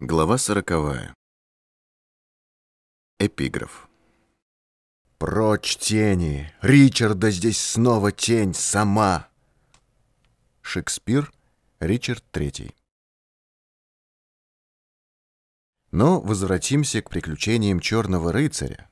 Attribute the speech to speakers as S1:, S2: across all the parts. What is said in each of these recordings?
S1: Глава сороковая. Эпиграф.
S2: Прочь тени! Ричарда здесь снова тень сама!
S1: Шекспир, Ричард III. Но возвратимся к приключениям черного рыцаря,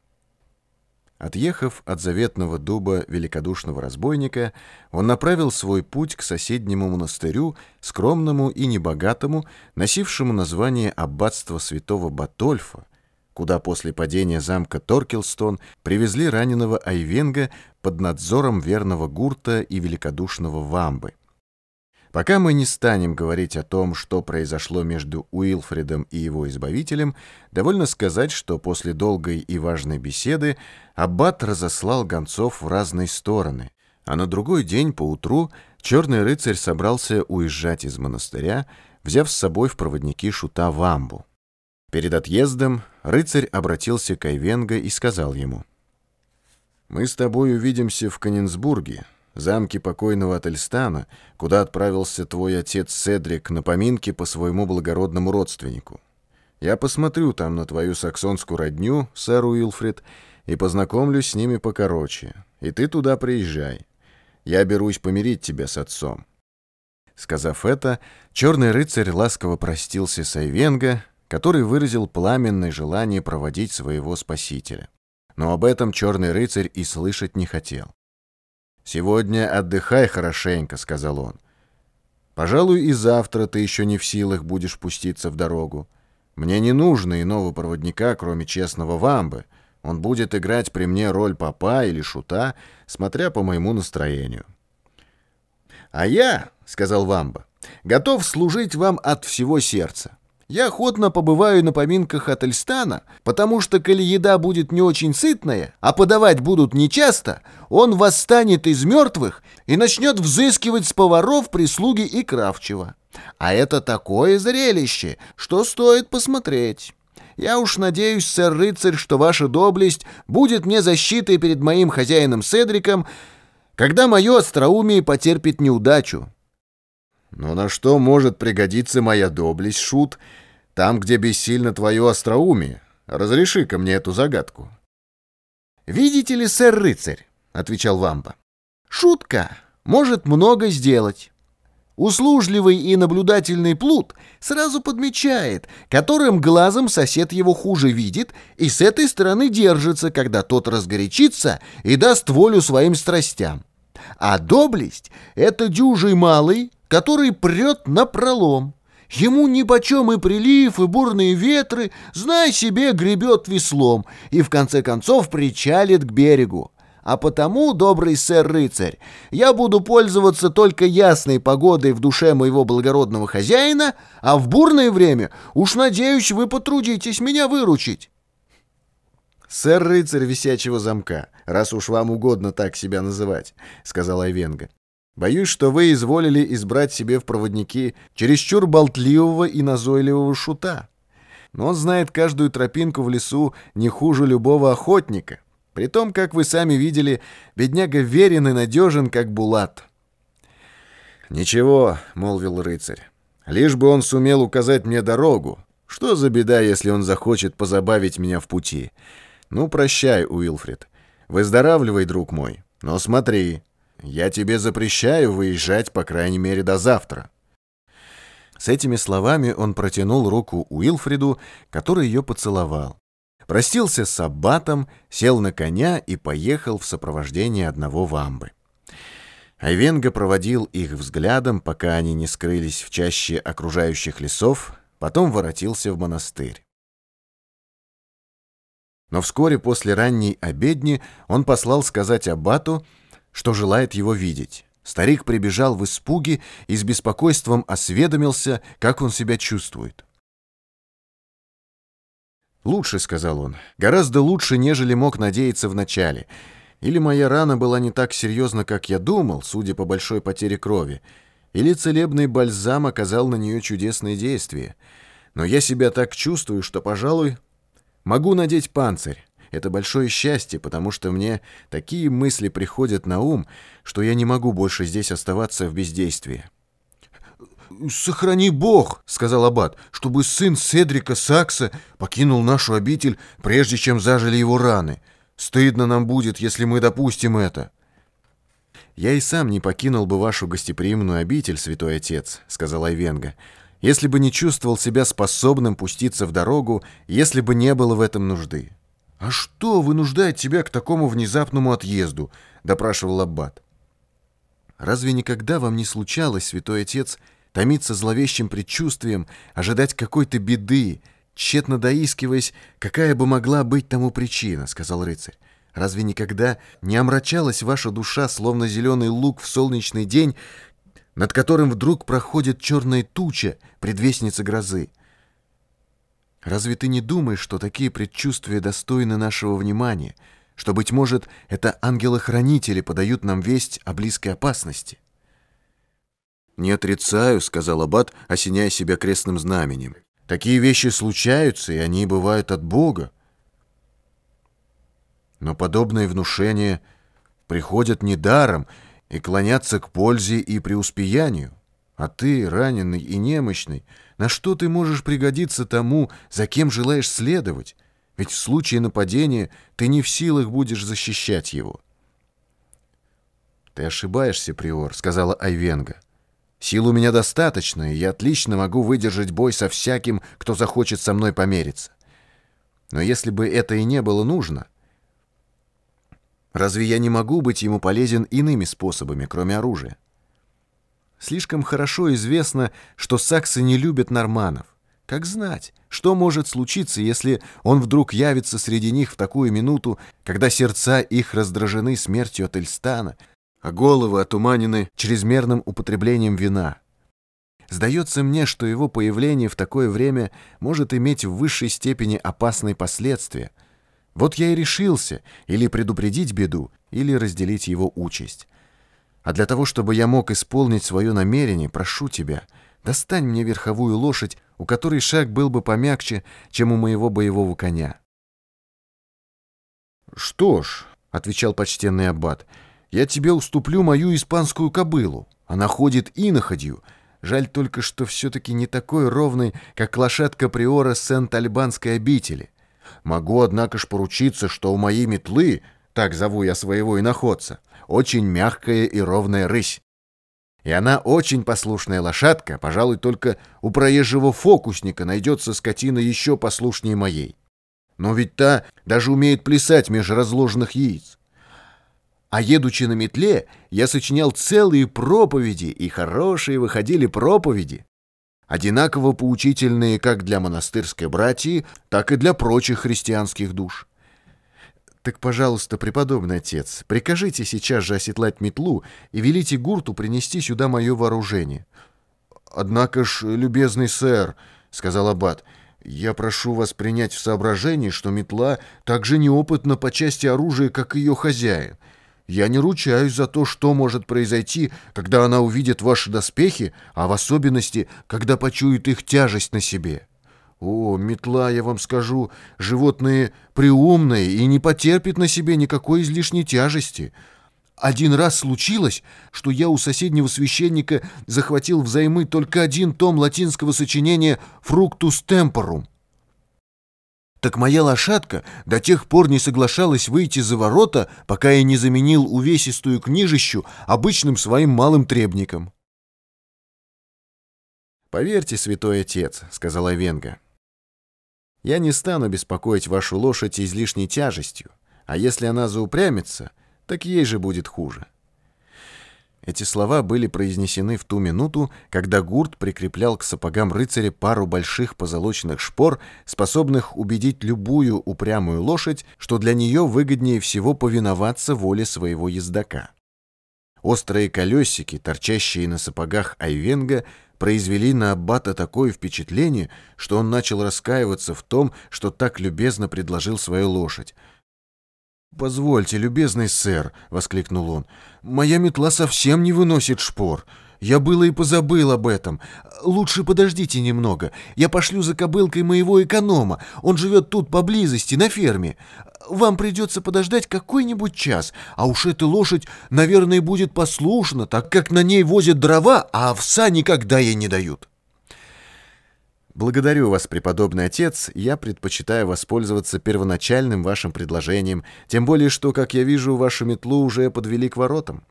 S1: Отъехав от заветного дуба великодушного разбойника, он направил свой путь к соседнему монастырю, скромному и небогатому, носившему название аббатства святого Батольфа, куда после падения замка Торкелстон привезли раненого Айвенга под надзором верного Гурта и великодушного Вамбы. Пока мы не станем говорить о том, что произошло между Уилфредом и его избавителем, довольно сказать, что после долгой и важной беседы Аббат разослал гонцов в разные стороны, а на другой день поутру черный рыцарь собрался уезжать из монастыря, взяв с собой в проводники шута Вамбу. Перед отъездом рыцарь обратился к Айвенго и сказал ему, «Мы с тобой увидимся в Каненсбурге, замке покойного Ательстана, куда отправился твой отец Седрик на поминки по своему благородному родственнику. Я посмотрю там на твою саксонскую родню, сэр Уилфред, и познакомлюсь с ними покороче. И ты туда приезжай. Я берусь помирить тебя с отцом». Сказав это, черный рыцарь ласково простился с Айвенго, который выразил пламенное желание проводить своего спасителя. Но об этом черный рыцарь и слышать не хотел. «Сегодня отдыхай хорошенько», — сказал он. «Пожалуй, и завтра ты еще не в силах будешь пуститься в дорогу. Мне не нужно иного проводника, кроме честного вамбы. Он будет играть при мне роль папа или шута, смотря по моему настроению». «А я», — сказал вамба, — «готов служить вам от всего сердца. Я охотно побываю на поминках от Эльстана, потому что, коли еда будет не очень сытная, а подавать будут нечасто, он восстанет из мертвых и начнет взыскивать с поваров, прислуги и кравчего. А это такое зрелище, что стоит посмотреть. Я уж надеюсь, сэр-рыцарь, что ваша доблесть будет мне защитой перед моим хозяином Седриком, когда мое остроумие потерпит неудачу.
S2: Но на что может пригодиться моя доблесть, Шут, там, где бессильно твое остроумие? Разреши-ка мне эту загадку.
S3: «Видите ли, сэр-рыцарь», — отвечал Вампа, — «шутка может много сделать». Услужливый и наблюдательный плут сразу подмечает, которым глазом сосед его хуже видит, и с этой стороны держится, когда тот разгорячится и даст волю своим страстям. А доблесть — это дюжий малый, который прет на пролом. Ему нипочем и прилив, и бурные ветры, знай себе, гребет веслом и в конце концов причалит к берегу. А потому, добрый сэр-рыцарь, я буду пользоваться только ясной погодой в душе моего благородного хозяина, а в бурное время уж, надеюсь, вы потрудитесь меня выручить.
S1: «Сэр-рыцарь висячего замка, раз уж вам угодно так себя называть», — сказал Айвенга. Боюсь, что вы изволили избрать себе в проводники чересчур болтливого и назойливого шута. Но он знает каждую тропинку в лесу не хуже любого охотника. При том, как вы сами видели, бедняга верен и надежен, как булат. «Ничего», — молвил рыцарь, — «лишь бы он сумел указать мне дорогу. Что за беда, если он захочет позабавить меня в пути? Ну, прощай, Уилфред. Выздоравливай, друг мой. Но смотри, я тебе запрещаю выезжать, по крайней мере, до завтра». С этими словами он протянул руку Уилфреду, который ее поцеловал. Простился с аббатом, сел на коня и поехал в сопровождении одного вамбы. Айвенга проводил их взглядом, пока они не скрылись в чаще окружающих лесов, потом воротился в монастырь. Но вскоре после ранней обедни он послал сказать аббату, что желает его видеть. Старик прибежал в испуге и с беспокойством осведомился, как он себя чувствует. «Лучше», — сказал он, — «гораздо лучше, нежели мог надеяться вначале. Или моя рана была не так серьезна, как я думал, судя по большой потере крови, или целебный бальзам оказал на нее чудесное действие. Но я себя так чувствую, что, пожалуй, могу надеть панцирь. Это большое счастье, потому что мне такие мысли приходят на ум, что я не могу больше здесь оставаться в бездействии.
S3: «Сохрани Бог», — сказал Аббат, «чтобы сын Седрика Сакса покинул нашу обитель, прежде чем зажили его раны. Стыдно нам будет, если мы допустим это».
S1: «Я и сам не покинул бы вашу гостеприимную обитель, святой отец», — сказал Айвенга, «если бы не чувствовал себя способным пуститься в дорогу, если бы не было в этом нужды».
S3: «А что вынуждает тебя к такому внезапному отъезду?» — допрашивал Аббат.
S1: «Разве никогда вам не случалось, святой отец, томиться зловещим предчувствием, ожидать какой-то беды, тщетно доискиваясь, какая бы могла быть тому причина?» — сказал рыцарь. Разве никогда не омрачалась ваша душа, словно зеленый лук в солнечный день, над которым вдруг проходит черная туча, предвестница грозы? Разве ты не думаешь, что такие предчувствия достойны нашего внимания, что, быть может, это ангелы-хранители подают нам весть о близкой опасности?
S2: «Не отрицаю», — сказал Аббат, осеняя себя крестным знаменем. «Такие вещи случаются, и они бывают от Бога. Но подобные внушения приходят недаром и клонятся к пользе и преуспеянию. А ты, раненый и немощный, на что ты можешь пригодиться тому, за кем желаешь следовать? Ведь в случае нападения ты не в силах будешь защищать его.
S1: «Ты ошибаешься, Приор», — сказала Айвенга. «Сил у меня достаточно, и я отлично могу выдержать бой со всяким, кто захочет со мной помериться. Но если бы это и не было нужно, Разве я не могу быть ему полезен иными способами, кроме оружия? Слишком хорошо известно, что саксы не любят норманов. Как знать, что может случиться, если он вдруг явится среди них в такую минуту, когда сердца их раздражены смертью от Эльстана, а головы отуманены чрезмерным употреблением вина? Сдается мне, что его появление в такое время может иметь в высшей степени опасные последствия — вот я и решился или предупредить беду, или разделить его участь. А для того, чтобы я мог исполнить свое намерение, прошу тебя, достань мне верховую лошадь, у которой шаг был бы помягче, чем у моего боевого коня.
S3: «Что ж», — отвечал почтенный аббат, — «я тебе уступлю мою испанскую кобылу. Она ходит иноходью. Жаль только, что все-таки не такой ровный, как лошадка приора Сент-Альбанской обители. Могу, однако ж, поручиться, что у моей метлы, так зову я своего иноходца, очень мягкая и ровная рысь. И она очень послушная лошадка, пожалуй, только у проезжего фокусника найдется скотина еще послушнее моей. Но ведь та даже умеет плясать меж разложенных яиц. А едучи на метле, я сочинял целые проповеди, и хорошие выходили проповеди одинаково поучительные как для монастырской братьи, так и для прочих христианских душ.
S1: Так, пожалуйста, преподобный отец, прикажите сейчас же оседлать метлу и велите гурту принести сюда мое вооружение.
S3: Однако ж, любезный сэр, — сказал аббат, — я прошу вас принять в соображение, что метла так же неопытна по части оружия, как ее хозяин — я не ручаюсь за то, что может произойти, когда она увидит ваши доспехи, а в особенности, когда почует их тяжесть на себе. О, метла, я вам скажу, животные приумные и не потерпит на себе никакой излишней тяжести. Один раз случилось, что я у соседнего священника захватил взаймы только один том латинского сочинения «Fructus temporum», так моя лошадка до тех пор не соглашалась выйти за ворота, пока я не заменил увесистую книжищу обычным своим малым требником.
S1: «Поверьте, святой отец», — сказала Венга, — «я не стану беспокоить вашу лошадь излишней тяжестью, а если она заупрямится, так ей же будет хуже». Эти слова были произнесены в ту минуту, когда Гурт прикреплял к сапогам рыцаря пару больших позолоченных шпор, способных убедить любую упрямую лошадь, что для нее выгоднее всего повиноваться воле своего ездока. Острые колесики, торчащие на сапогах Айвенга, произвели на Аббата такое впечатление, что он начал раскаиваться в том, что так любезно предложил свою лошадь,
S3: «Позвольте, любезный сэр», — воскликнул он, — «моя метла совсем не выносит шпор.
S2: Я было и позабыл об этом. Лучше подождите немного. Я пошлю за кобылкой моего эконома. Он живет тут поблизости, на ферме. Вам придется подождать какой-нибудь час, а уж эта лошадь, наверное, будет послушна, так как на ней возят дрова, а овса никогда ей не дают».
S1: Благодарю вас, преподобный отец. Я предпочитаю воспользоваться первоначальным вашим предложением, тем более что, как я вижу, вашу метлу уже подвели к воротам.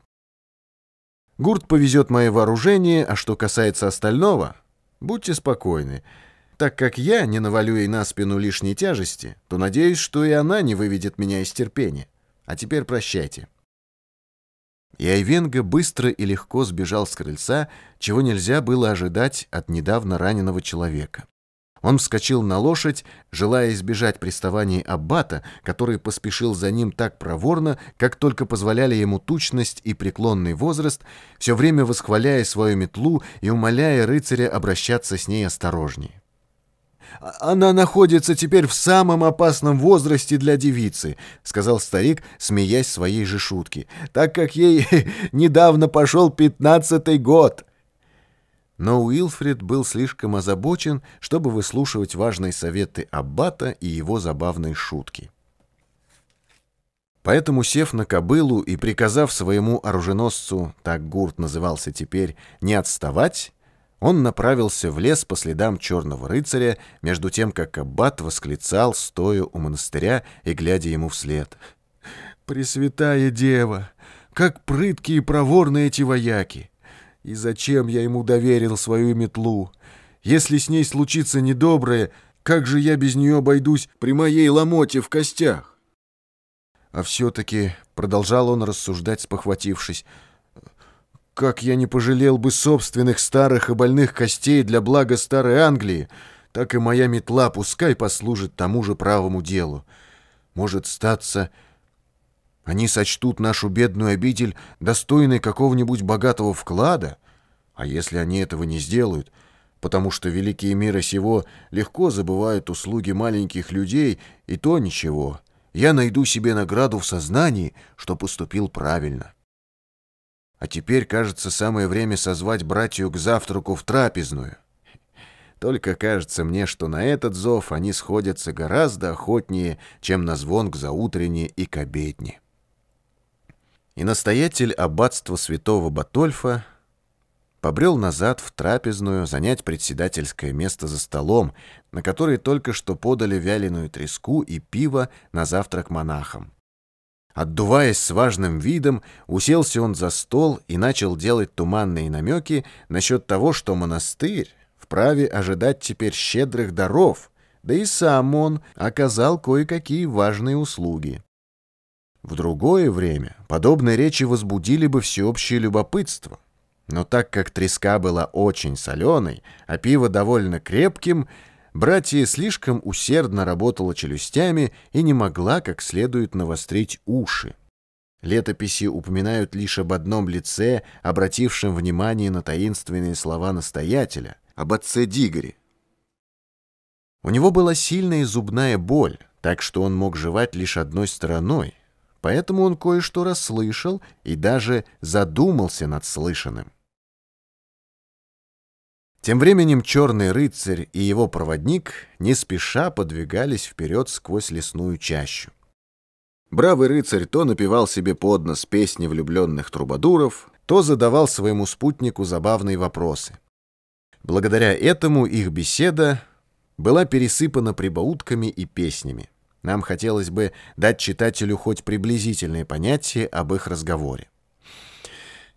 S1: Гурт повезет мое вооружение, а что касается остального, будьте спокойны. Так как я не навалю ей на спину лишней тяжести, то надеюсь, что и она не выведет меня из терпения. А теперь прощайте. И Айвенга быстро и легко сбежал с крыльца, чего нельзя было ожидать от недавно раненого человека. Он вскочил на лошадь, желая избежать приставаний аббата, который поспешил за ним так проворно, как только позволяли ему тучность и преклонный возраст, все время восхваляя свою метлу и умоляя рыцаря обращаться с ней осторожнее.
S2: «Она находится теперь в самом опасном возрасте для девицы», — сказал старик, смеясь своей же шутки, «так как ей недавно пошел пятнадцатый год».
S1: Но Уилфрид был слишком озабочен, чтобы выслушивать важные советы Аббата и его забавные шутки. Поэтому, сев на кобылу и приказав своему оруженосцу, так гурт назывался теперь, не отставать, он направился в лес по следам черного рыцаря, между тем, как аббат восклицал, стоя у монастыря и глядя ему вслед.
S2: «Пресвятая дева! Как прыткие и проворны эти вояки! И зачем я ему доверил свою метлу? Если с ней случится недоброе, как же я без нее обойдусь при моей ломоте в костях?» А все-таки, — продолжал он рассуждать, спохватившись, — как я не пожалел бы собственных старых и больных костей для блага старой Англии, так и моя метла пускай послужит тому же правому делу. Может статься, они сочтут нашу бедную обитель достойной какого-нибудь богатого вклада, а если они этого не сделают, потому что великие мира сего легко забывают услуги маленьких людей, и то ничего, я найду себе награду в сознании, что поступил правильно. А теперь, кажется, самое время созвать братью к завтраку в трапезную. Только кажется мне, что на этот зов они сходятся гораздо охотнее, чем на звон к заутренне и к обедне. И настоятель аббатства святого Батольфа побрел назад в трапезную занять председательское место за столом, на который только что подали вяленую треску и пиво на завтрак монахам. Отдуваясь с важным видом, уселся он за стол и начал делать туманные намеки насчет того, что монастырь вправе ожидать теперь щедрых даров, да и сам он оказал кое-какие важные услуги. В другое время подобные речи возбудили бы всеобщее любопытство. Но так как треска была очень соленой, а пиво довольно крепким, Братья слишком усердно работала челюстями и не могла как следует навострить уши. Летописи упоминают лишь об одном лице, обратившем внимание на таинственные слова настоятеля, об отце Дигоре. У него была сильная зубная боль, так что он мог жевать лишь одной стороной, поэтому он кое-что расслышал и даже задумался над слышанным. Тем временем черный рыцарь и его проводник не спеша подвигались вперед сквозь лесную чащу. Бравый рыцарь то напевал себе под нос песни влюбленных трубадуров, то задавал своему спутнику забавные вопросы. Благодаря этому их беседа была пересыпана прибаутками и песнями. Нам хотелось бы дать читателю хоть приблизительное понятие об их разговоре.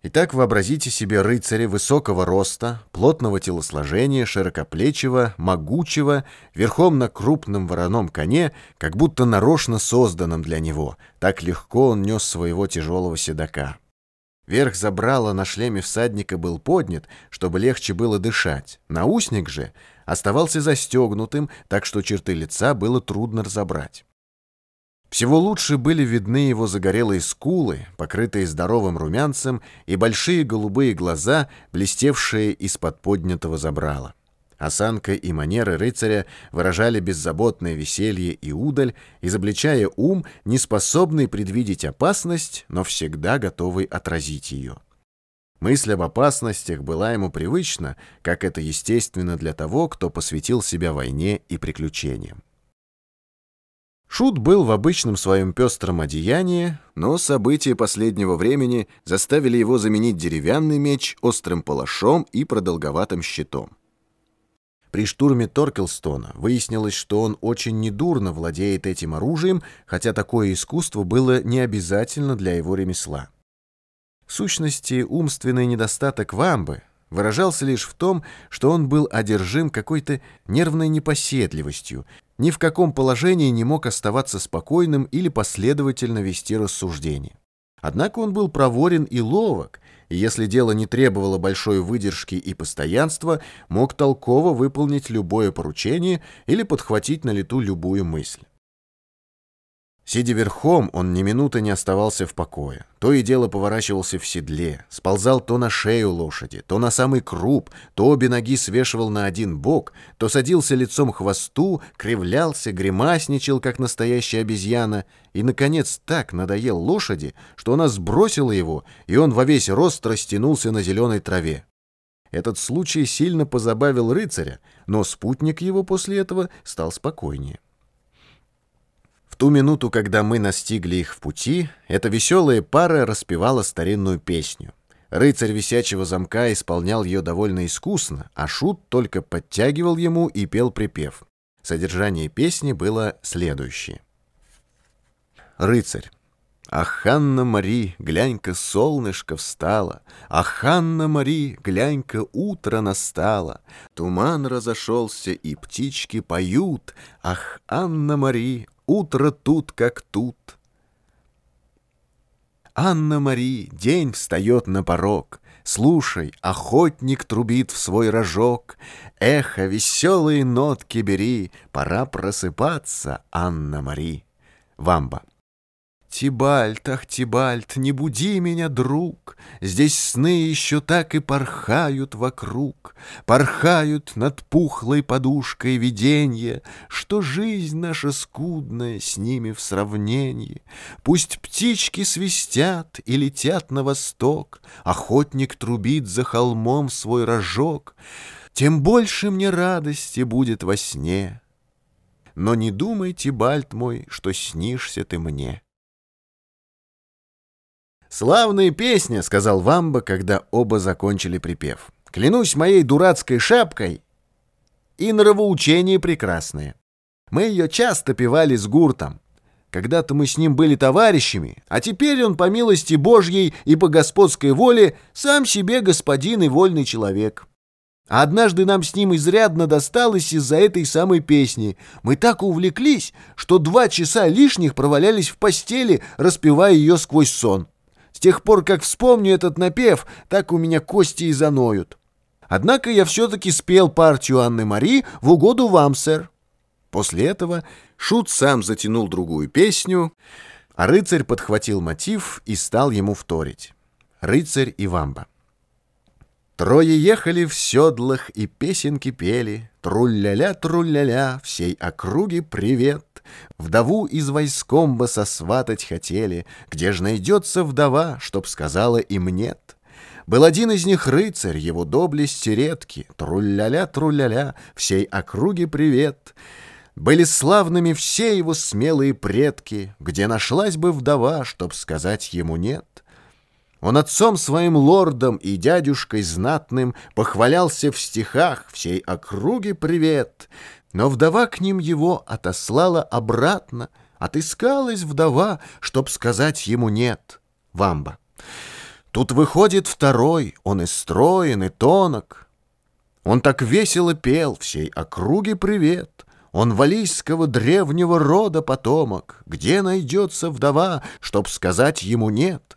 S2: Итак, вообразите себе рыцаря высокого роста, плотного телосложения, широкоплечего, могучего, верхом на крупном вороном коне, как будто нарочно созданном для него. Так легко он нес своего тяжелого седока. Верх забрала на шлеме всадника был поднят, чтобы легче было дышать. Наусник же оставался застегнутым, так что черты лица было трудно разобрать. Всего лучше были видны его загорелые скулы, покрытые здоровым румянцем, и большие голубые глаза, блестевшие из-под поднятого забрала. Осанка и манеры рыцаря выражали беззаботное веселье и удаль, изобличая ум, неспособный предвидеть опасность, но всегда готовый отразить ее.
S1: Мысль об опасностях была ему привычна, как это естественно для того, кто посвятил себя войне и приключениям. Шут был в обычном своем пестром одеянии, но события последнего времени заставили его заменить деревянный меч острым палашом и продолговатым щитом. При штурме Торкелстона выяснилось, что он очень недурно владеет этим оружием, хотя такое искусство было не обязательно для его ремесла. Сущности, умственный недостаток Вамбы выражался лишь в том, что он был одержим какой-то нервной непоседливостью, ни в каком положении не мог оставаться спокойным или последовательно вести рассуждения. Однако он был проворен и ловок, и если дело не требовало большой выдержки и постоянства, мог толково выполнить любое поручение или подхватить на лету любую мысль. Сидя верхом, он ни минуты не оставался в покое. То и дело поворачивался в седле, сползал то на шею лошади, то на самый круп, то обе ноги свешивал на один бок, то садился лицом к хвосту, кривлялся, гримасничал, как настоящая обезьяна, и, наконец, так надоел лошади, что она сбросила его, и он во весь рост растянулся на зеленой траве. Этот случай сильно позабавил рыцаря, но спутник его после этого стал спокойнее ту минуту, когда мы настигли их в пути, эта веселая пара распевала старинную песню. Рыцарь висячего замка исполнял ее довольно искусно, а Шут только подтягивал ему и пел припев. Содержание песни было следующее. Рыцарь. Ах, Ханна-Мари, глянь-ка, солнышко встало, Ах, Ханна-Мари, глянь-ка, утро настало, Туман разошелся, и птички поют, Ах, Анна-Мари, утро тут как тут. Анна-Мари, день встает на порог, Слушай, охотник трубит в свой рожок, Эхо, веселые нотки бери, Пора просыпаться, Анна-Мари. Вамба. Тибальт, ах, Тибальт, не буди меня, друг, Здесь сны еще так и порхают вокруг, Порхают над пухлой подушкой виденья, Что жизнь наша скудная с ними в сравнении. Пусть птички свистят и летят на восток, Охотник трубит за холмом свой рожок, Тем больше мне радости будет во сне. Но не думай, Тибальт мой, что снишься ты мне. «Славная песня», — сказал Вамба, когда оба закончили припев. «Клянусь моей дурацкой шапкой, и нравоучение прекрасное. Мы ее часто певали с гуртом. Когда-то мы с ним были товарищами, а теперь он, по милости Божьей и по господской воле, сам себе господин и вольный человек». А однажды нам с ним изрядно досталось из-за этой самой песни. Мы так увлеклись, что два часа лишних провалялись в постели, распевая ее сквозь сон. С тех пор, как вспомню этот напев, так у меня кости и заноют. Однако я все-таки спел партию Анны Мари в угоду вам, сэр. После этого Шут сам затянул другую песню, а рыцарь подхватил мотив и стал ему вторить. Рыцарь и вамба. Трое ехали в седлах и песенки пели, Трулляля, трулляля, всей округе привет. Вдову из войскомба сосватать хотели, Где ж найдется вдова, чтоб сказала им нет? Был один из них рыцарь, его доблести редки, Трулляля, трулляля, всей округе привет. Были славными все его смелые предки, Где нашлась бы вдова, чтоб сказать ему нет? Он отцом своим лордом и дядюшкой знатным Похвалялся в стихах всей округе привет — но вдова к ним его отослала обратно. Отыскалась вдова, чтоб сказать ему «нет». Вамба. Тут выходит второй, он и строен, и тонок. Он так весело пел всей округе привет. Он валийского древнего рода потомок. Где найдется вдова, чтоб сказать ему «нет»?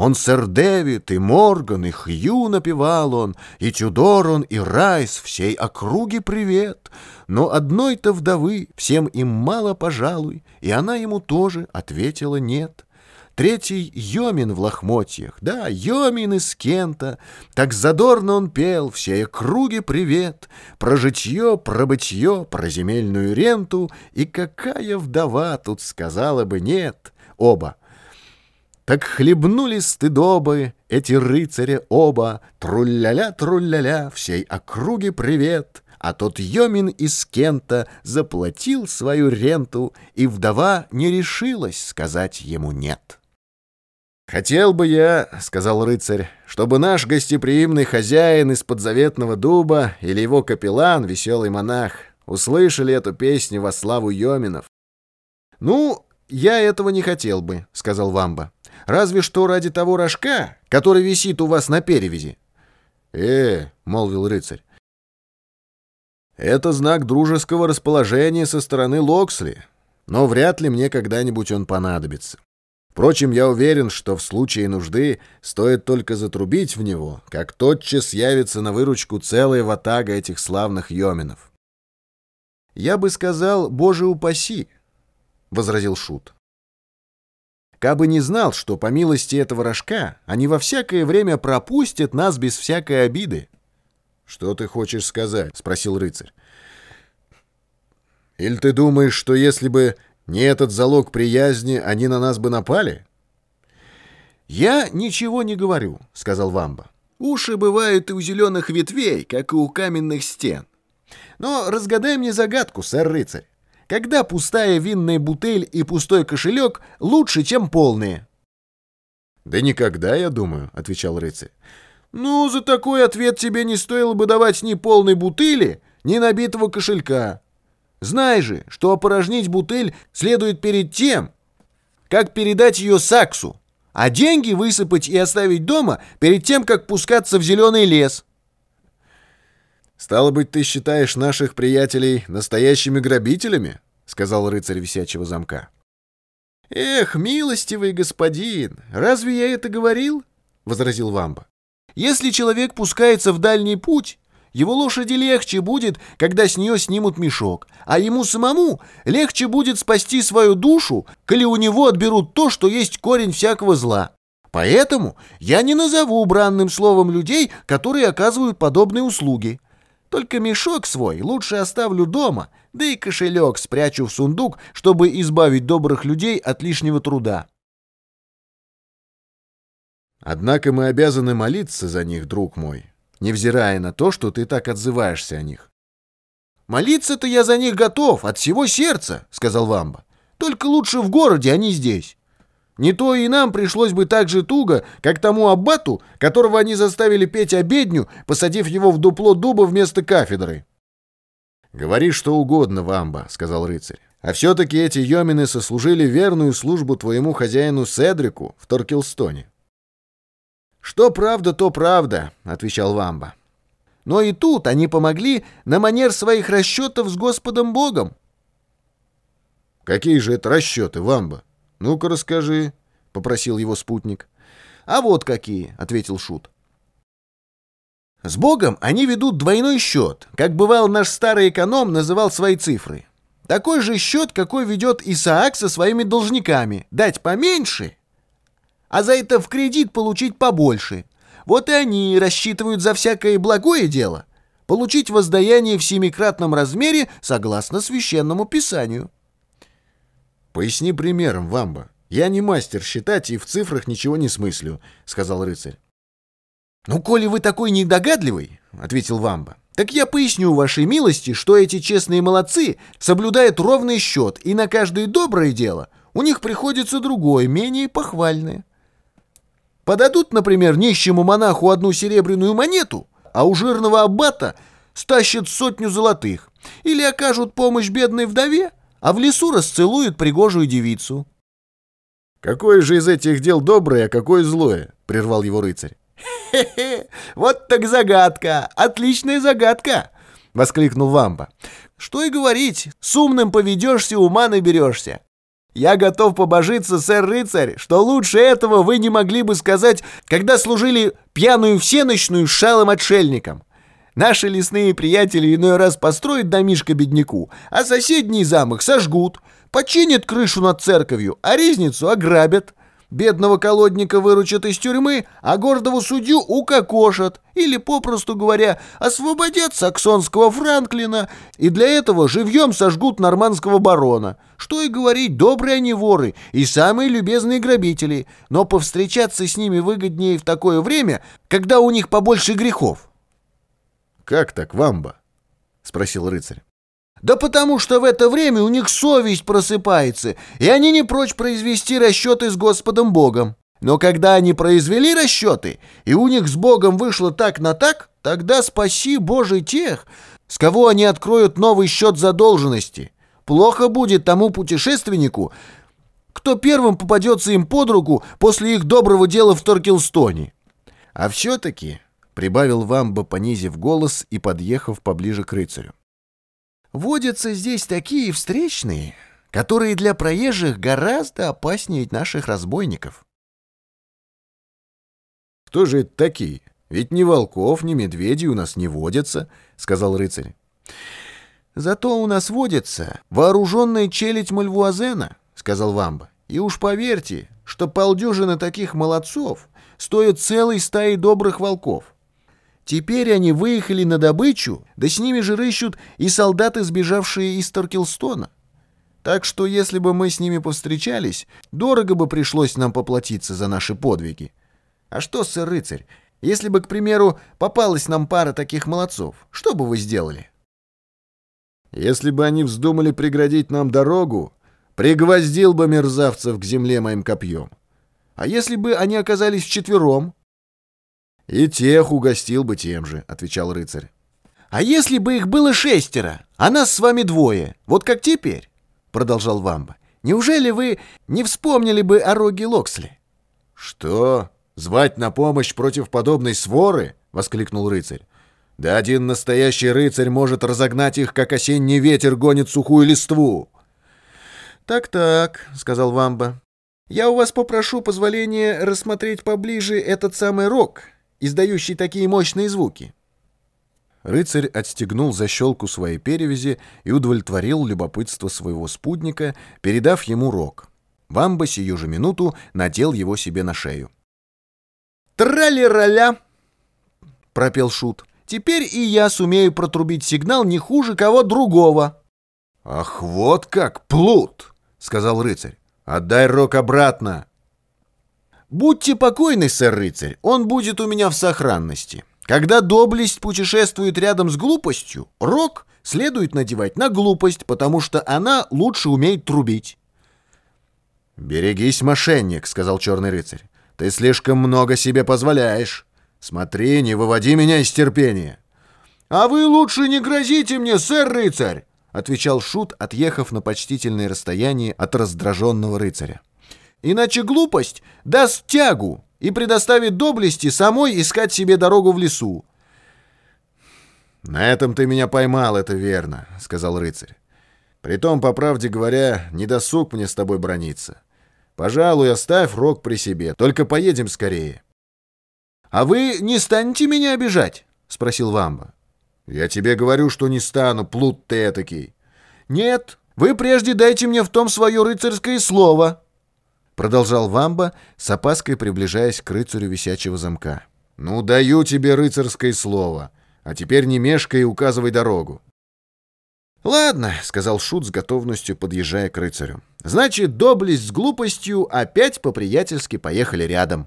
S1: Он сэр Дэвид и Морган, и Хью напевал он, и Тюдорон, и Райс, всей округе привет. Но одной-то вдовы всем им мало, пожалуй, и она ему тоже ответила нет. Третий — Йомин в лохмотьях, да, Йомин из Кента. Так задорно он пел всей округе привет, Про житье, про бытье, про земельную ренту, И какая вдова тут сказала бы нет. Оба — Так хлебнули стыдобы эти рыцаря оба, Трулляля, всей округе привет. А тот Йомин из Кента заплатил свою ренту, И вдова не решилась сказать ему «нет». «Хотел бы я, — сказал рыцарь, — чтобы наш гостеприимный хозяин из подзаветного дуба или его капеллан, веселый монах, услышали эту песню во славу Йоминов. «Ну, я этого не хотел бы», — сказал Вамба. «Разве что ради того рожка, который висит у вас на перевязи». «Э, — молвил рыцарь, — это знак дружеского расположения со стороны Локсли, но вряд ли мне когда-нибудь он понадобится. Впрочем, я уверен, что в случае нужды стоит только затрубить в него, как тотчас явится на выручку целая ватага этих славных йоминов. «Я бы сказал, Боже упаси!» — возразил Шут. «Кабы не знал, что по милости этого рожка они во всякое время пропустят нас без всякой обиды». «Что ты хочешь сказать?» — спросил рыцарь. «Или ты думаешь, что если бы не этот залог приязни, они на нас бы напали? «Я ничего не говорю», — сказал Вамба. «Уши бывают и у зеленых ветвей, как и у каменных стен. Но разгадай мне загадку, сэр-рыцарь. Когда пустая винная бутыль и пустой кошелек лучше, чем полные?» «Да никогда, я думаю», — отвечал рыцарь. «Ну, за такой ответ тебе не стоило бы давать ни полной бутыли, ни набитого кошелька. Знай же, что опорожнить бутыль следует перед тем, как передать ее Саксу, а деньги высыпать и оставить дома перед тем, как пускаться в зеленый лес. «Стало быть, ты считаешь наших приятелей настоящими грабителями?» — сказал рыцарь висячего замка. «Эх, милостивый господин, разве я это говорил?» — возразил Вамба. «Если человек пускается в дальний путь, его лошади легче будет, когда с нее снимут мешок, а ему самому легче будет спасти свою душу, коли у него отберут то, что есть корень всякого зла. Поэтому я не назову бранным словом людей, которые оказывают подобные услуги. Только мешок свой лучше оставлю дома, да и кошелек спрячу в сундук, чтобы избавить добрых людей от лишнего труда. Однако мы обязаны молиться за них, друг мой, невзирая на то, что ты так отзываешься о них. «Молиться-то я за них готов, от всего сердца», — сказал Вамба. «Только лучше в городе, а не здесь. Не то и нам пришлось бы так же туго, как тому аббату, которого они заставили петь обедню, посадив его в дупло дуба вместо кафедры». «Говори что угодно, Вамба», — сказал рыцарь. «А все-таки эти йомины сослужили верную службу твоему хозяину Седрику в Торкелстоне. «Что правда, то правда», — отвечал Вамба. «Но и тут они помогли на манер своих расчетов с Господом Богом». «Какие же это расчеты, Вамба? Ну-ка расскажи», — попросил его спутник. «А вот какие», — ответил Шут. «С Богом они ведут двойной счет, как бывал наш старый эконом называл свои цифры. Такой же счет, какой ведет Исаак со своими должниками. Дать поменьше а за это в кредит получить побольше. Вот и они рассчитывают за всякое благое дело получить воздаяние в семикратном размере согласно священному писанию. «Поясни примером, Вамба. Я не мастер считать и в цифрах ничего не смыслю», — сказал рыцарь. «Ну, коли вы такой недогадливый», — ответил Вамба, «так я поясню вашей милости, что эти честные молодцы соблюдают ровный счет, и на каждое доброе дело у них приходится другое, менее похвальное. Подадут, например, нищему монаху одну серебряную монету, а у жирного аббата стащат сотню золотых. Или окажут помощь бедной вдове, а в лесу расцелуют пригожую девицу.
S2: «Какое же из этих дел доброе, а какое злое?» — прервал его рыцарь.
S3: «Хе-хе! Вот так загадка! Отличная загадка!» — воскликнул Вамба. «Что и говорить, с умным поведешься, ума наберешься. Я готов побожиться, сэр-рыцарь, что лучше этого вы не могли бы сказать, когда служили пьяную всеночную с шалом-отшельником. Наши лесные приятели иной раз построят домишко бедняку, а соседний замок сожгут, починят крышу над церковью, а резницу ограбят. Бедного колодника выручат из тюрьмы, а гордого судью укокошат. Или, попросту говоря, освободят саксонского Франклина, и для этого живьем сожгут нормандского барона. Что и говорить, добрые они воры и самые любезные грабители, но повстречаться с ними выгоднее в такое время, когда у них побольше грехов.
S2: «Как так, Вамба?» — спросил рыцарь.
S3: Да потому что в это время у них совесть просыпается, и они не прочь произвести расчеты с Господом Богом. Но когда они произвели расчеты, и у них с Богом вышло так на так, тогда спаси, Боже, тех, с кого они откроют новый счет задолженности. Плохо будет тому путешественнику, кто первым попадется им под руку после их доброго дела в Торкелстоне.
S2: А все-таки, — прибавил Вамба, понизив голос и подъехав поближе к рыцарю,
S3: Водятся здесь такие встречные, которые для проезжих гораздо опаснее наших разбойников.
S2: «Кто же это такие? Ведь ни волков, ни медведей у нас не водятся», — сказал рыцарь.
S3: «Зато у нас водится вооруженная челядь Мальвуазена», — сказал Вамба. «И уж поверьте, что полдюжины таких молодцов стоят целой стаи добрых волков». Теперь они выехали на добычу, да с ними же рыщут и солдаты, сбежавшие из Торкелстона. Так что если бы мы с ними повстречались, дорого бы пришлось нам поплатиться за наши подвиги. А что, сэр-рыцарь, если бы, к примеру, попалась нам пара таких молодцов, что бы вы сделали?
S2: Если бы они вздумали преградить нам дорогу, пригвоздил бы мерзавцев к земле моим копьем.
S3: А если бы они оказались вчетвером?
S2: «И тех угостил бы тем же», — отвечал рыцарь.
S3: «А если бы их было шестеро, а нас с вами двое, вот как теперь?» — продолжал Вамба. «Неужели вы не вспомнили бы о Роге Локсли?»
S2: «Что? Звать на помощь против подобной своры?» — воскликнул рыцарь. «Да один настоящий рыцарь может разогнать их, как осенний ветер гонит сухую листву».
S3: «Так-так», — сказал Вамба. «Я у вас попрошу позволения рассмотреть поближе этот самый рог, издающий такие мощные звуки?»
S2: Рыцарь отстегнул защелку своей перевязи и удовлетворил любопытство своего спутника, передав ему рог. Вамба сию же минуту надел его себе на шею.
S3: «Трали-раля!» — пропел Шут. «Теперь и я сумею протрубить сигнал не хуже кого другого».
S2: «Ах, вот как, плут!» — сказал рыцарь. «Отдай рог обратно!»
S3: «Будьте покойны, сэр-рыцарь, он будет у меня в сохранности. Когда доблесть путешествует рядом с глупостью, рок следует надевать на глупость, потому что она лучше умеет трубить».
S2: «Берегись, мошенник», — сказал черный рыцарь. «Ты слишком много себе позволяешь. Смотри, не выводи меня из терпения».
S3: «А вы лучше не грозите мне, сэр-рыцарь», — отвечал Шут, отъехав на почтительное расстояние от раздраженного рыцаря. Иначе глупость даст тягу и предоставит доблести самой искать себе дорогу в лесу.
S2: «На этом ты меня поймал, это верно», — сказал рыцарь. «Притом, по правде говоря, не досуг мне с тобой брониться. Пожалуй, оставь рог при себе, только поедем скорее».
S3: «А вы не станете меня обижать?» — спросил Вамба.
S2: «Я тебе говорю, что не стану, плут ты этакий».
S3: «Нет, вы прежде дайте мне в том свое рыцарское слово», Продолжал Вамба, с опаской приближаясь к рыцарю висячего замка.
S2: «Ну, даю тебе рыцарское слово. А теперь не мешкай и указывай дорогу».
S3: «Ладно», — сказал Шут с готовностью, подъезжая к рыцарю. «Значит, доблесть с глупостью опять по-приятельски поехали рядом».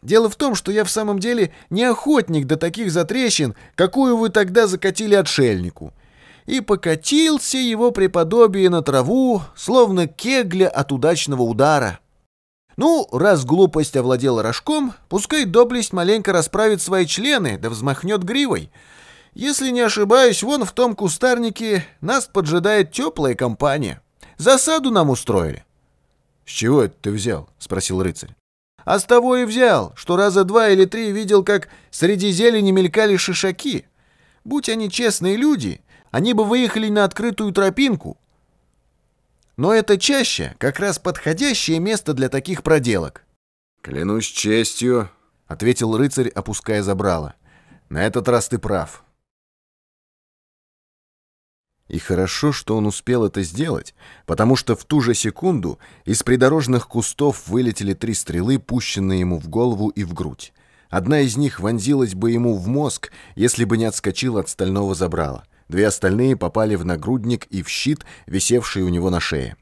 S3: Дело в том, что я в самом деле не охотник до таких затрещин, какую вы тогда закатили отшельнику и покатился его преподобие на траву, словно кегля от удачного удара. Ну, раз глупость овладела рожком, пускай доблесть маленько расправит свои члены, да взмахнет гривой. Если не ошибаюсь, вон в том кустарнике нас поджидает теплая компания. Засаду нам устроили.
S2: — С чего это ты взял? — спросил рыцарь.
S3: — А с того и взял, что раза два или три видел, как среди зелени мелькали шишаки. Будь они честные люди, они бы выехали на открытую тропинку. Но это чаще как раз подходящее место для таких проделок.
S2: «Клянусь честью», — ответил рыцарь, опуская забрало. «На этот раз ты прав».
S1: И хорошо, что он успел это сделать, потому что в ту же секунду из придорожных кустов вылетели три стрелы, пущенные ему в голову и в грудь. Одна из них вонзилась бы ему в мозг, если бы не отскочила от стального забрала. Две остальные попали в нагрудник и в щит, висевший у него на шее.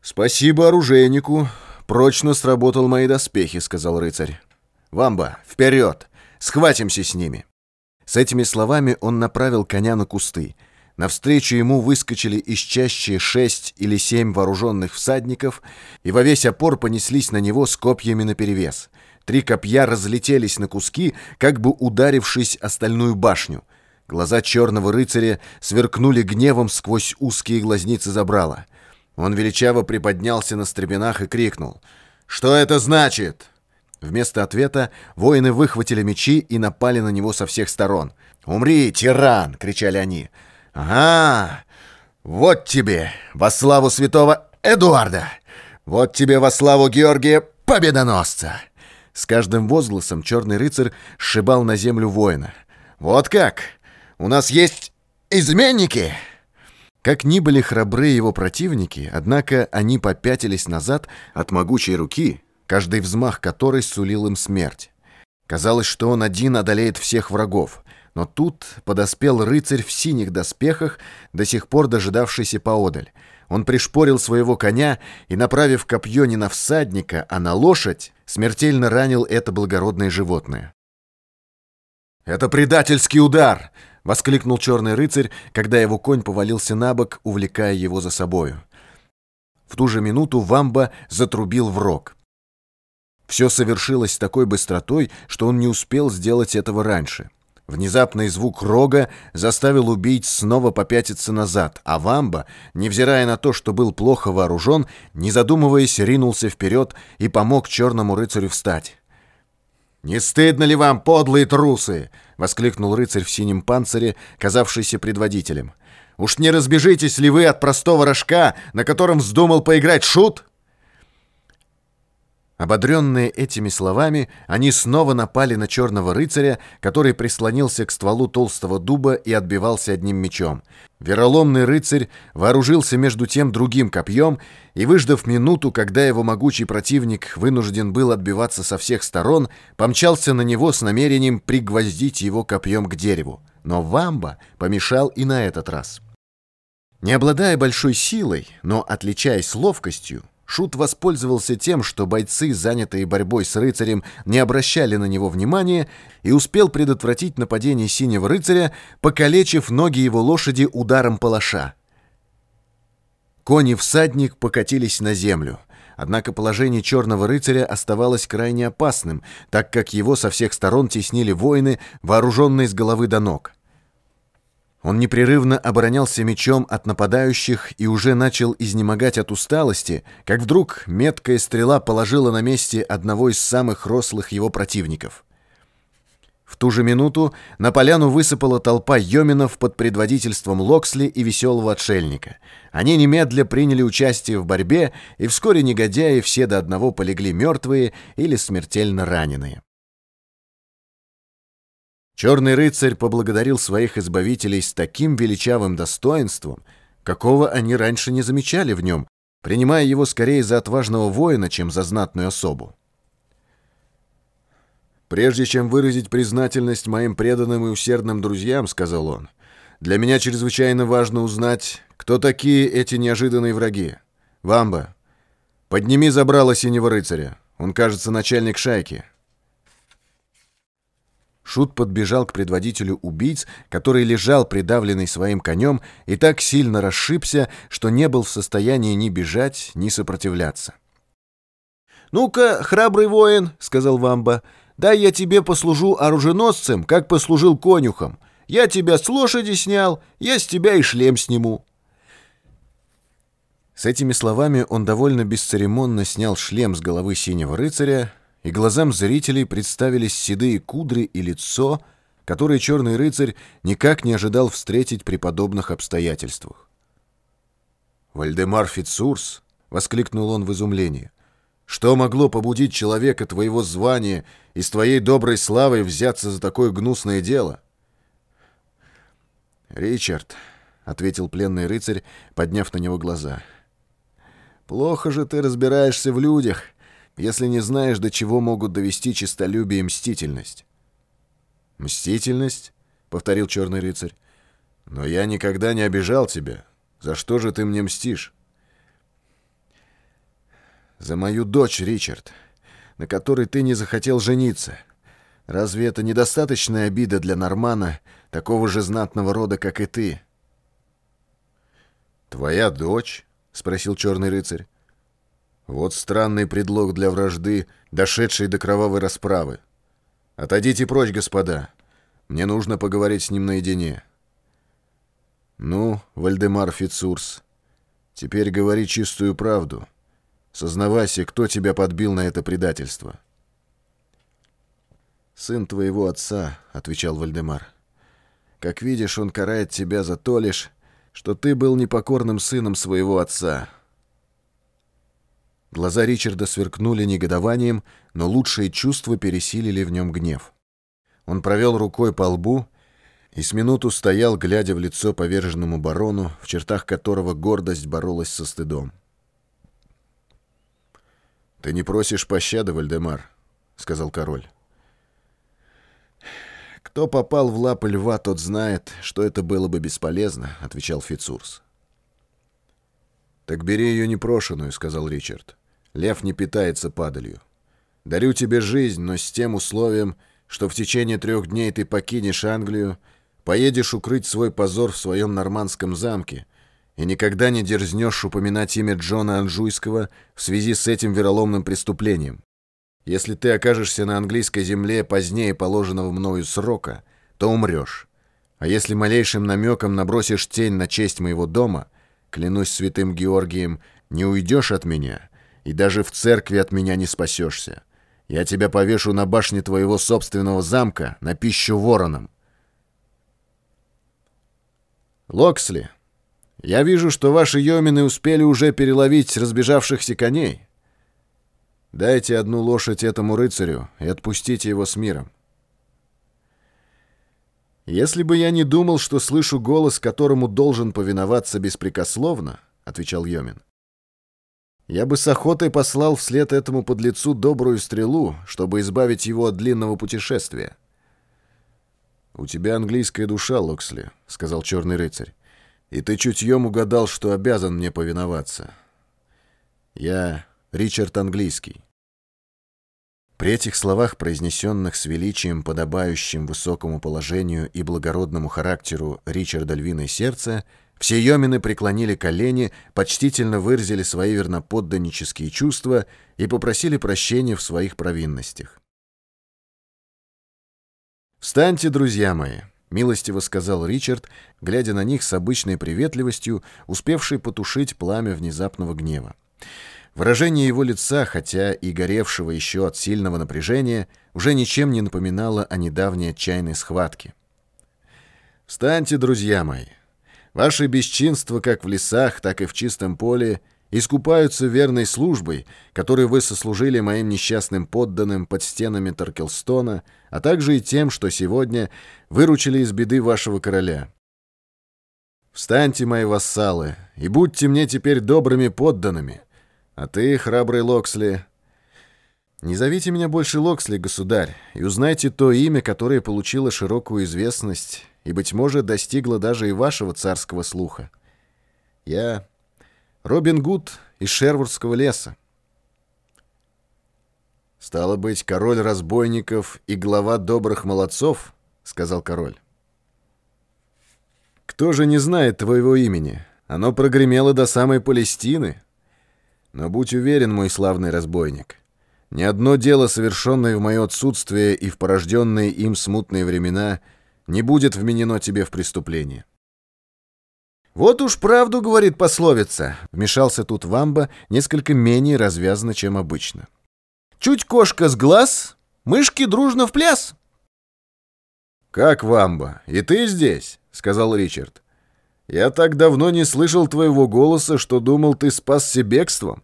S1: «Спасибо оружейнику. Прочно сработал мои доспехи», — сказал рыцарь. «Вамба, вперед! Схватимся с ними!» С этими словами он направил коня на кусты. Навстречу ему выскочили из чащи шесть или семь вооруженных всадников и во весь опор понеслись на него с копьями наперевес. Три копья разлетелись на куски, как бы ударившись о стальную башню. Глаза черного рыцаря сверкнули гневом сквозь узкие глазницы забрала. Он величаво приподнялся на стребенах и крикнул «Что это значит?» Вместо ответа воины выхватили мечи и напали на него со всех сторон. «Умри, тиран!» — кричали они. «Ага! Вот тебе, во славу святого Эдуарда! Вот тебе во славу Георгия Победоносца!» С каждым возгласом черный рыцарь сшибал на землю воина. «Вот как! У нас есть изменники!» Как ни были храбры его противники, однако они попятились назад от могучей руки, каждый взмах которой сулил им смерть. Казалось, что он один одолеет всех врагов, но тут подоспел рыцарь в синих доспехах, до сих пор дожидавшийся поодаль. Он пришпорил своего коня и, направив копье не на всадника, а на лошадь, смертельно ранил это благородное животное. «Это предательский удар!» — воскликнул черный рыцарь, когда его конь повалился на бок, увлекая его за собою. В ту же минуту Вамба затрубил в рог. Все совершилось с такой быстротой, что он не успел сделать этого раньше. Внезапный звук рога заставил убийц снова попятиться назад, а Вамба, невзирая на то, что был плохо вооружен, не задумываясь, ринулся вперед и помог черному рыцарю встать. «Не стыдно ли вам, подлые трусы?» — воскликнул рыцарь в синем панцире, казавшийся предводителем. «Уж не разбежитесь ли вы от простого рожка, на котором вздумал поиграть шут?» Ободренные этими словами, они снова напали на черного рыцаря, который прислонился к стволу толстого дуба и отбивался одним мечом. Вероломный рыцарь вооружился между тем другим копьем и, выждав минуту, когда его могучий противник вынужден был отбиваться со всех сторон, помчался на него с намерением пригвоздить его копьем к дереву. Но Вамба помешал и на этот раз. Не обладая большой силой, но отличаясь ловкостью, Шут воспользовался тем, что бойцы, занятые борьбой с рыцарем, не обращали на него внимания, и успел предотвратить нападение синего рыцаря, покалечив ноги его лошади ударом палаша. Кони всадник покатились на землю. Однако положение черного рыцаря оставалось крайне опасным, так как его со всех сторон теснили воины, вооруженные с головы до ног. Он непрерывно оборонялся мечом от нападающих и уже начал изнемогать от усталости, как вдруг меткая стрела положила на месте одного из самых рослых его противников. В ту же минуту на поляну высыпала толпа йоминов под предводительством Локсли и веселого отшельника. Они немедля приняли участие в борьбе, и вскоре негодяи все до одного полегли мертвые или смертельно раненые. Черный рыцарь поблагодарил своих избавителей с таким величавым достоинством, какого они раньше не замечали в нем, принимая его скорее за отважного воина, чем за знатную особу. «Прежде чем выразить признательность моим преданным и усердным друзьям, — сказал он, — для меня чрезвычайно важно узнать, кто такие эти неожиданные враги. Вамба, подними забрало синего рыцаря. Он, кажется, начальник шайки». Шут подбежал к предводителю убийц, который лежал придавленный своим конем и так сильно расшибся, что не был в состоянии ни бежать, ни сопротивляться. «Ну-ка, храбрый воин», — сказал Вамба, — «дай я тебе послужу оруженосцем, как послужил конюхом. Я тебя с лошади снял, я с тебя и шлем сниму». С этими словами он довольно бесцеремонно снял шлем с головы синего рыцаря, и глазам зрителей представились седые кудри и лицо, которые черный рыцарь никак не ожидал встретить при подобных обстоятельствах. «Вальдемар Фицурс!» — воскликнул он в изумлении. «Что могло побудить человека твоего звания и с твоей доброй славой взяться за такое гнусное дело?» «Ричард», — ответил пленный рыцарь, подняв на него глаза. «Плохо же ты разбираешься в людях, если не знаешь, до чего могут довести честолюбие и мстительность». «Мстительность?» — повторил черный рыцарь. «Но я никогда не обижал тебя. За что же ты мне мстишь?» «За мою дочь, Ричард, на которой ты не захотел жениться. Разве это недостаточная обида для Нормана, такого же знатного рода, как и ты?» «Твоя дочь?» — спросил черный рыцарь. «Вот странный предлог для вражды, дошедшей до кровавой расправы. Отойдите прочь, господа. Мне нужно поговорить с ним наедине». «Ну, Вальдемар Фицурс, теперь говори чистую правду. Сознавайся, кто тебя подбил на это предательство». «Сын твоего отца», — отвечал Вальдемар. «Как видишь, он карает тебя за то лишь, что ты был непокорным сыном своего отца». Глаза Ричарда сверкнули негодованием, но лучшие чувства пересилили в нем гнев. Он провел рукой по лбу и с минуту стоял, глядя в лицо поверженному барону, в чертах которого гордость боролась со стыдом. «Ты не просишь пощады, Вальдемар», — сказал король. «Кто попал в лапы льва, тот знает, что это было бы бесполезно», — отвечал Фицурс. «Так бери ее непрошенную», — сказал Ричард. «Лев не питается падалью. Дарю тебе жизнь, но с тем условием, что в течение трех дней ты покинешь Англию, поедешь укрыть свой позор в своем нормандском замке и никогда не дерзнешь упоминать имя Джона Анжуйского в связи с этим вероломным преступлением. Если ты окажешься на английской земле позднее положенного мною срока, то умрешь. А если малейшим намеком набросишь тень на честь моего дома, клянусь святым Георгием, не уйдешь от меня, и даже в церкви от меня не спасешься. Я тебя повешу на башне твоего собственного замка на пищу воронам. Локсли, я вижу, что ваши йомины успели уже переловить разбежавшихся коней. Дайте одну лошадь этому рыцарю и отпустите его с миром. «Если бы я не думал, что слышу голос, которому должен повиноваться беспрекословно», — отвечал Йомин, «я бы с охотой послал вслед этому подлецу добрую стрелу, чтобы избавить его от длинного путешествия». «У тебя английская душа, Локсли», — сказал черный рыцарь, «и ты чутьем угадал, что обязан мне повиноваться. Я Ричард Английский. При этих словах, произнесенных с величием, подобающим высокому положению и благородному характеру Ричарда Львиное Сердце, все йомины преклонили колени, почтительно выразили свои верноподданнические чувства и попросили прощения в своих провинностях. «Встаньте, друзья мои!» — милостиво сказал Ричард, глядя на них с обычной приветливостью, успевший потушить пламя внезапного гнева. Выражение его лица, хотя и горевшего еще от сильного напряжения, уже ничем не напоминало о недавней отчаянной схватке. «Встаньте, друзья мои! Ваши бесчинства как в лесах, так и в чистом поле искупаются верной службой, которую вы сослужили моим несчастным подданным под стенами Таркелстона, а также и тем, что сегодня выручили из беды вашего короля. Встаньте, мои вассалы, и будьте мне теперь добрыми подданными». А ты, храбрый Локсли... Не зовите меня больше Локсли, государь, и узнайте то имя, которое получило широкую известность и, быть может, достигло даже и вашего царского слуха. Я Робин Гуд из Шервудского леса. «Стало быть, король разбойников и глава добрых молодцов?» — сказал король. «Кто же не знает твоего имени? Оно прогремело до самой Палестины». Но будь уверен, мой славный разбойник, ни одно дело, совершенное в мое отсутствие и в порожденные им смутные времена, не будет вменено тебе в преступление. «Вот уж правду, — говорит пословица», — вмешался тут Вамба несколько менее развязно, чем обычно. «Чуть кошка с глаз, мышки дружно в пляс». «Как, Вамба, и ты здесь?» — сказал Ричард. Я так давно не слышал твоего голоса, что думал, ты спасся бегством.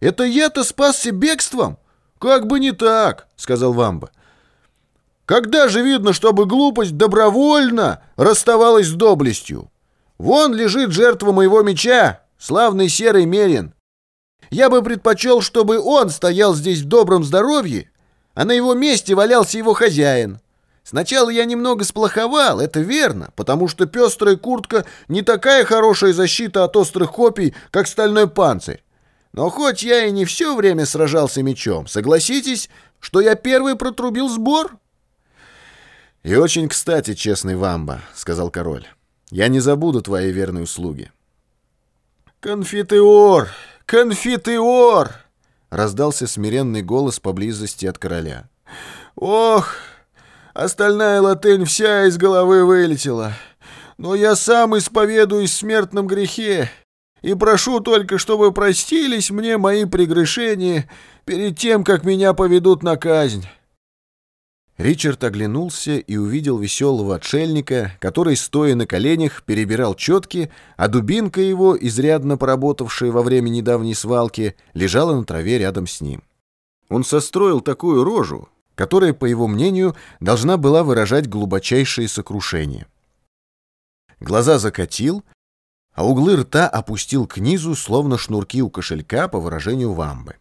S1: Это я-то спасся бегством? Как бы не так, сказал Вамба. Когда же видно, чтобы глупость добровольно расставалась с доблестью?
S3: Вон лежит жертва моего меча, славный серый мерин. Я бы предпочел, чтобы он стоял здесь в добром здоровье, а на его месте валялся его хозяин. Сначала я немного сплоховал, это верно, потому что пестрая куртка не такая хорошая защита от острых копий, как стальной панцирь. Но хоть я и не все время сражался мечом, согласитесь, что я первый протрубил сбор?
S1: «И очень кстати, честный Вамба», — сказал король. «Я не забуду твоей верной услуги».
S3: «Конфитеор! Конфитеор!» — раздался смиренный голос поблизости от короля. «Ох, остальная латынь вся из головы вылетела. Но я сам исповедуюсь в смертном грехе и прошу только, чтобы простились мне мои прегрешения перед тем, как меня поведут на казнь».
S1: Ричард оглянулся и увидел веселого отшельника, который, стоя на коленях, перебирал четки, а дубинка его, изрядно поработавшая во время недавней свалки, лежала на траве рядом с ним. Он состроил такую рожу, которая, по его мнению, должна была выражать глубочайшее сокрушение. Глаза закатил, а углы рта опустил к низу, словно шнурки у кошелька, по выражению вамбы.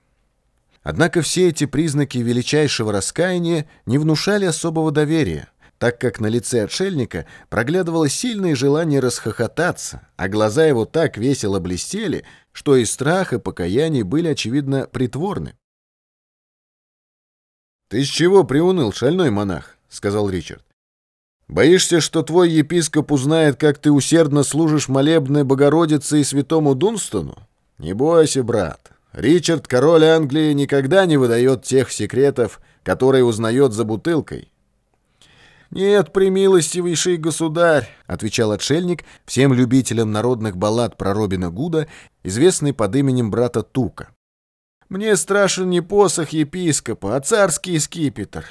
S1: Однако все эти признаки величайшего раскаяния не внушали особого доверия, так как на лице отшельника проглядывало сильное желание расхохотаться, а глаза его так весело блестели, что и страх, и покаяние были, очевидно, притворны.
S2: «Ты с чего приуныл, шальной монах?» — сказал Ричард. «Боишься, что твой епископ узнает, как ты усердно служишь молебной Богородице и святому Дунстону? Не бойся, брат, Ричард, король Англии, никогда не выдает тех секретов, которые узнает за бутылкой.
S3: «Нет, примилостивейший государь», — отвечал отшельник всем любителям народных баллад про Робина Гуда, известный под именем брата Тука. «Мне страшен не посох епископа, а царский скипетр.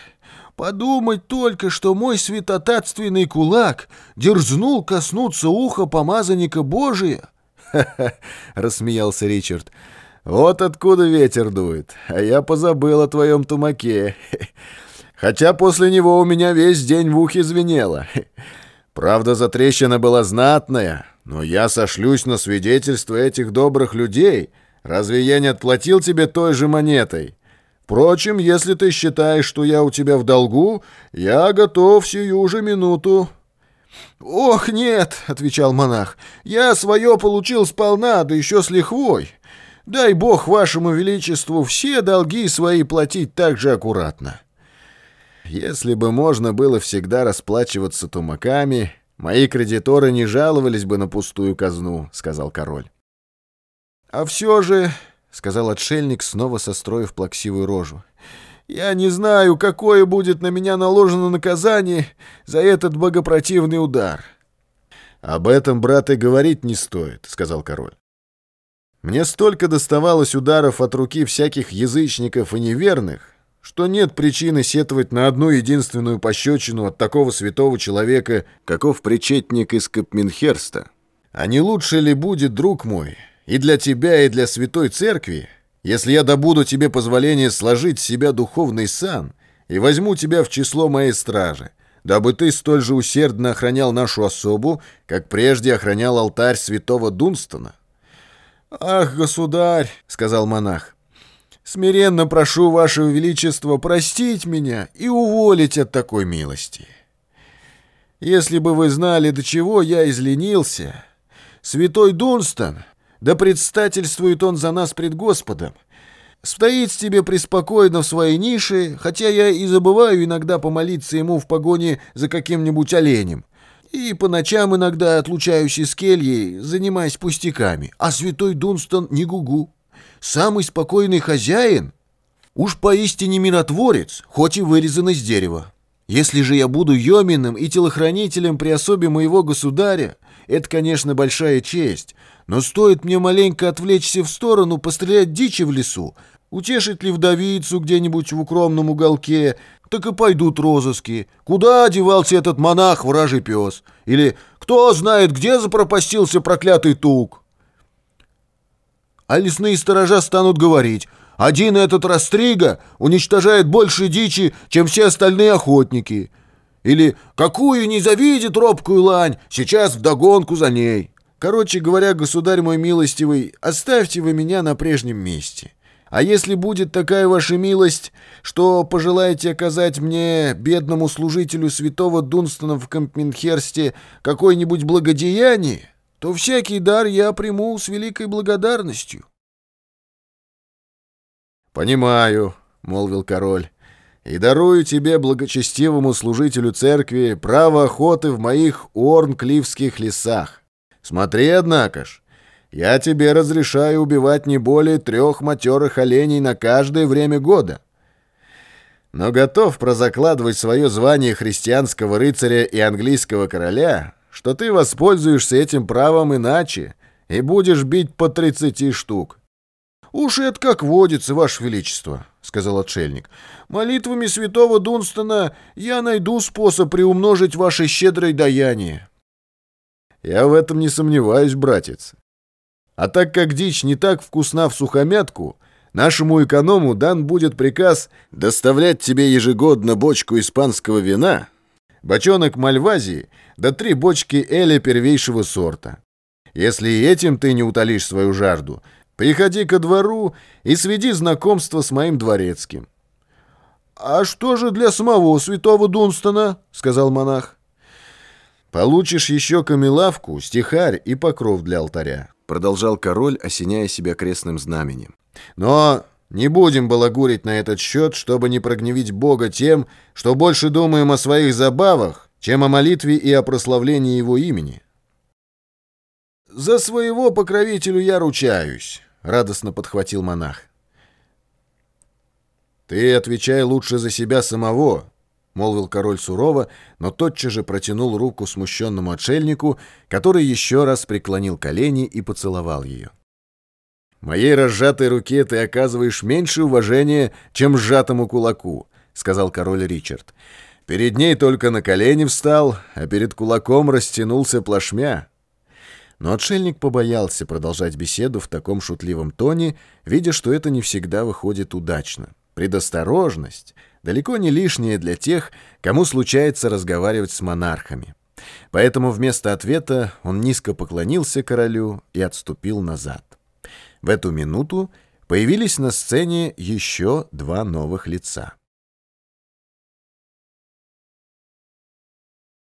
S3: Подумать только, что мой святотатственный кулак дерзнул коснуться уха помазанника Божия».
S1: «Ха-ха», — рассмеялся Ричард, — вот откуда ветер дует, а я позабыл о твоем тумаке. Хотя после него у меня весь день в ухе звенело. Правда, затрещина была знатная, но я сошлюсь на свидетельство этих добрых людей. Разве я не отплатил тебе той же монетой? Впрочем, если ты считаешь, что я у тебя в долгу, я готов сию же минуту».
S3: «Ох, нет», — отвечал монах, — «я свое получил сполна, да еще с лихвой». Дай бог вашему величеству все долги свои платить так же аккуратно.
S1: Если бы можно было всегда расплачиваться тумаками, мои кредиторы не жаловались бы на пустую казну, сказал король.
S3: А все же, сказал отшельник, снова состроив плаксивую рожу, я не знаю, какое будет на меня наложено наказание за этот богопротивный удар.
S1: Об этом, брат, и говорить не стоит, сказал король. Мне столько доставалось ударов от руки всяких язычников и неверных, что нет причины сетовать на одну единственную пощечину от такого святого человека, каков причетник из Капминхерста. А не лучше ли будет, друг мой, и для тебя, и для святой церкви, если я добуду тебе позволение сложить с себя духовный сан и возьму тебя в число моей стражи, дабы ты столь же усердно охранял нашу особу, как прежде охранял алтарь святого Дунстона?»
S3: «Ах, государь!» — сказал монах. «Смиренно прошу вашего величества простить меня и уволить от такой милости. Если бы вы знали, до чего я изленился, святой Дунстон, да предстательствует он за нас пред Господом, стоит тебе преспокойно в своей нише, хотя я и забываю иногда помолиться ему в погоне за каким-нибудь оленем, и по ночам иногда отлучаюсь из кельи, занимаясь пустяками. А святой Дунстон не гугу. Самый спокойный хозяин. Уж поистине миротворец, хоть и вырезан из дерева. Если же я буду йоминым и телохранителем при особе моего государя, это, конечно, большая честь, но стоит мне маленько отвлечься в сторону, пострелять дичи в лесу, утешить ли вдовицу где-нибудь в укромном уголке, так и пойдут розыски. Куда одевался этот монах, вражий пес? Или кто знает, где запропастился проклятый тук? А лесные сторожа станут говорить, один этот растрига уничтожает больше дичи, чем все остальные охотники. Или какую не завидит робкую лань, сейчас вдогонку за ней.
S2: Короче говоря, государь мой милостивый, оставьте вы меня на прежнем месте. А если будет такая ваша милость, что пожелаете оказать мне, бедному служителю святого Дунстона в Кампменхерсте, какое-нибудь благодеяние, то всякий дар я приму с великой благодарностью».
S1: «Понимаю», — молвил король, — «и дарую тебе, благочестивому служителю церкви, право охоты в моих Уорнклифских лесах. Смотри, однако ж, я тебе разрешаю убивать не более трех матерых оленей на каждое время года. Но готов прозакладывать свое звание христианского рыцаря и английского короля, что ты воспользуешься этим правом иначе и будешь бить по тридцати штук.
S2: «Уж это как водится, Ваше Величество», — сказал отшельник. «Молитвами святого Дунстона я найду способ приумножить ваше щедрое даяние».
S1: «Я в этом не сомневаюсь, братец. А так как дичь не так вкусна в сухомятку, нашему эконому дан будет приказ доставлять тебе ежегодно бочку испанского вина, бочонок мальвазии да три бочки эля первейшего сорта. Если и этим ты не утолишь свою жажду, приходи ко двору и сведи знакомство с моим дворецким.
S2: «А что же для самого святого Дунстона?» — сказал монах.
S1: «Получишь еще камелавку, стихарь и покров для алтаря продолжал король, осеняя себя крестным знаменем. «Но не будем балагурить на этот счет, чтобы не прогневить Бога тем, что больше думаем о своих забавах, чем о молитве и о прославлении Его имени».
S2: «За своего покровителю я ручаюсь», — радостно подхватил монах.
S1: «Ты отвечай лучше за себя самого», молвил король сурово, но тотчас же протянул руку смущенному отшельнику, который еще раз преклонил колени и поцеловал ее. «Моей разжатой руке ты оказываешь меньше уважения, чем сжатому кулаку», — сказал король Ричард. «Перед ней только на колени встал, а перед кулаком растянулся плашмя». Но отшельник побоялся продолжать беседу в таком шутливом тоне, видя, что это не всегда выходит удачно. Предосторожность далеко не лишнее для тех, кому случается разговаривать с монархами. Поэтому вместо ответа он низко поклонился королю и отступил назад. В эту минуту появились на сцене еще два новых лица.